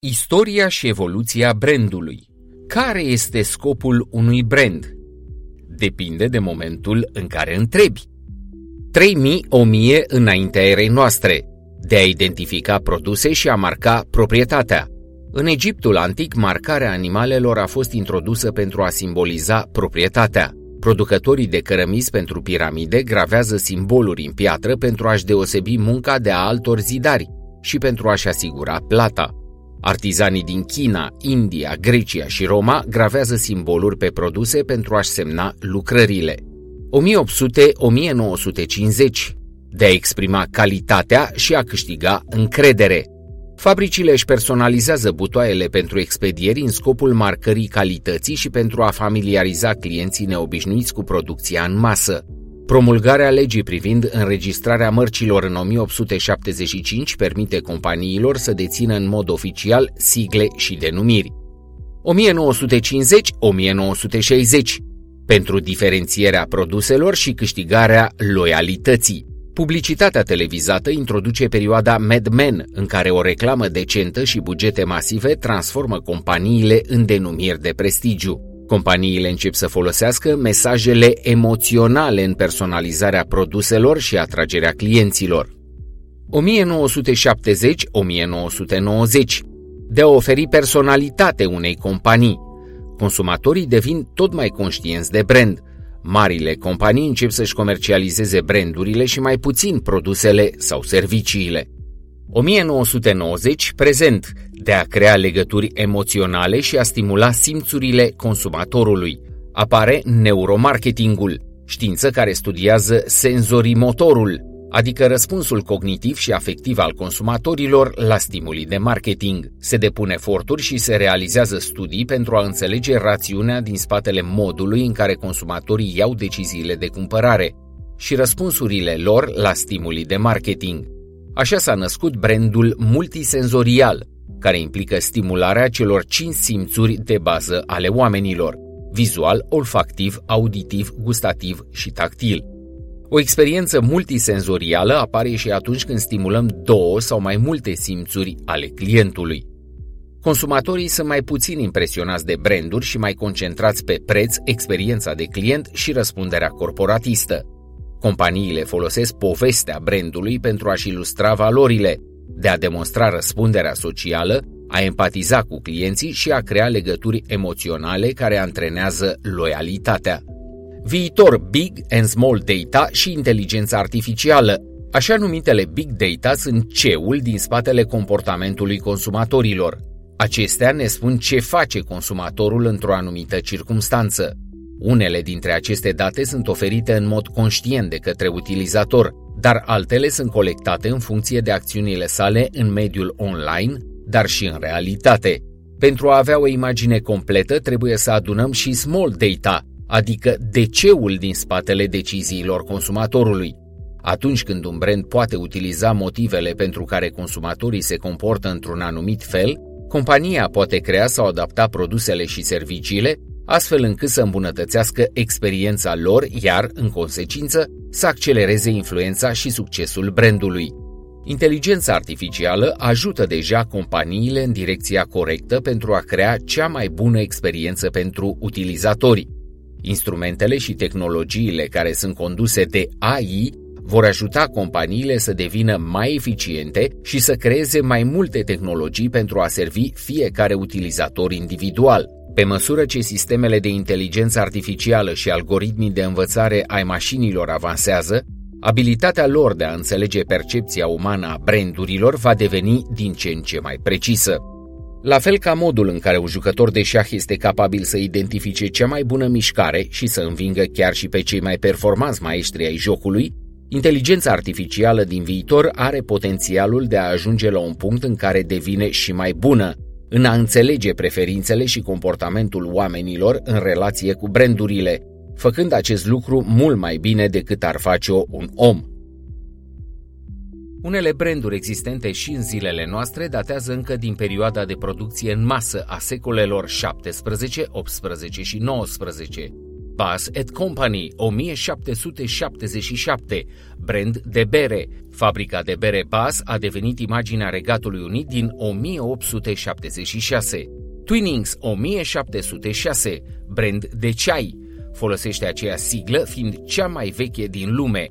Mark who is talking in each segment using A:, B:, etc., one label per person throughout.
A: Istoria și evoluția brandului. Care este scopul unui brand? Depinde de momentul în care întrebi. 3000 1000 înaintea erei noastre, de a identifica produse și a marca proprietatea. În Egiptul antic, marcarea animalelor a fost introdusă pentru a simboliza proprietatea. Producătorii de cărămizi pentru piramide gravează simboluri în piatră pentru a-și deosebi munca de a altor zidari și pentru a-și asigura plata. Artizanii din China, India, Grecia și Roma gravează simboluri pe produse pentru a-și semna lucrările. 1800-1950 de a exprima calitatea și a câștiga încredere. Fabricile își personalizează butoaiele pentru expedieri în scopul marcării calității și pentru a familiariza clienții neobișnuiți cu producția în masă. Promulgarea legii privind înregistrarea mărcilor în 1875 permite companiilor să dețină în mod oficial sigle și denumiri. 1950-1960 pentru diferențierea produselor și câștigarea loialității. Publicitatea televizată introduce perioada Mad Men, în care o reclamă decentă și bugete masive transformă companiile în denumiri de prestigiu. Companiile încep să folosească mesajele emoționale în personalizarea produselor și atragerea clienților. 1970-1990 De a oferi personalitate unei companii. Consumatorii devin tot mai conștienți de brand. Marile companii încep să-și comercializeze brandurile și mai puțin produsele sau serviciile. 1990, prezent, de a crea legături emoționale și a stimula simțurile consumatorului. Apare neuromarketingul, știință care studiază senzorimotorul, adică răspunsul cognitiv și afectiv al consumatorilor la stimuli de marketing. Se depun eforturi și se realizează studii pentru a înțelege rațiunea din spatele modului în care consumatorii iau deciziile de cumpărare și răspunsurile lor la stimuli de marketing. Așa s-a născut brandul multisenzorial, care implică stimularea celor cinci simțuri de bază ale oamenilor, vizual, olfactiv, auditiv, gustativ și tactil. O experiență multisenzorială apare și atunci când stimulăm două sau mai multe simțuri ale clientului. Consumatorii sunt mai puțin impresionați de branduri și mai concentrați pe preț, experiența de client și răspunderea corporatistă. Companiile folosesc povestea brandului pentru a-și ilustra valorile, de a demonstra răspunderea socială, a empatiza cu clienții și a crea legături emoționale care antrenează loialitatea. Viitor Big and Small Data și inteligența artificială. Așa numitele Big Data sunt ceul din spatele comportamentului consumatorilor. Acestea ne spun ce face consumatorul într-o anumită circumstanță. Unele dintre aceste date sunt oferite în mod conștient de către utilizator, dar altele sunt colectate în funcție de acțiunile sale în mediul online, dar și în realitate. Pentru a avea o imagine completă, trebuie să adunăm și small data, adică DC-ul din spatele deciziilor consumatorului. Atunci când un brand poate utiliza motivele pentru care consumatorii se comportă într-un anumit fel, compania poate crea sau adapta produsele și serviciile astfel încât să îmbunătățească experiența lor, iar, în consecință, să accelereze influența și succesul brandului. Inteligența artificială ajută deja companiile în direcția corectă pentru a crea cea mai bună experiență pentru utilizatori. Instrumentele și tehnologiile care sunt conduse de AI vor ajuta companiile să devină mai eficiente și să creeze mai multe tehnologii pentru a servi fiecare utilizator individual. Pe măsură ce sistemele de inteligență artificială și algoritmii de învățare ai mașinilor avansează, abilitatea lor de a înțelege percepția umană a brandurilor va deveni din ce în ce mai precisă. La fel ca modul în care un jucător de șah este capabil să identifice cea mai bună mișcare și să învingă chiar și pe cei mai performanți maestri ai jocului, inteligența artificială din viitor are potențialul de a ajunge la un punct în care devine și mai bună, în a înțelege preferințele și comportamentul oamenilor în relație cu brandurile, făcând acest lucru mult mai bine decât ar face-o un om. Unele branduri existente și în zilele noastre datează încă din perioada de producție în masă a secolelor 17, 18 și 19. Bass et Company 1777, brand de bere. Fabrica de bere Bass a devenit imaginea Regatului Unit din 1876. Twinings 1706, brand de ceai. Folosește aceea siglă fiind cea mai veche din lume.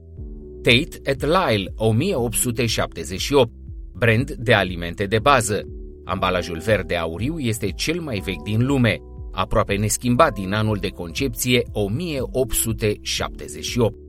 A: Tate et Lyle 1878, brand de alimente de bază. Ambalajul verde auriu este cel mai vechi din lume, aproape neschimbat din anul de concepție 1878.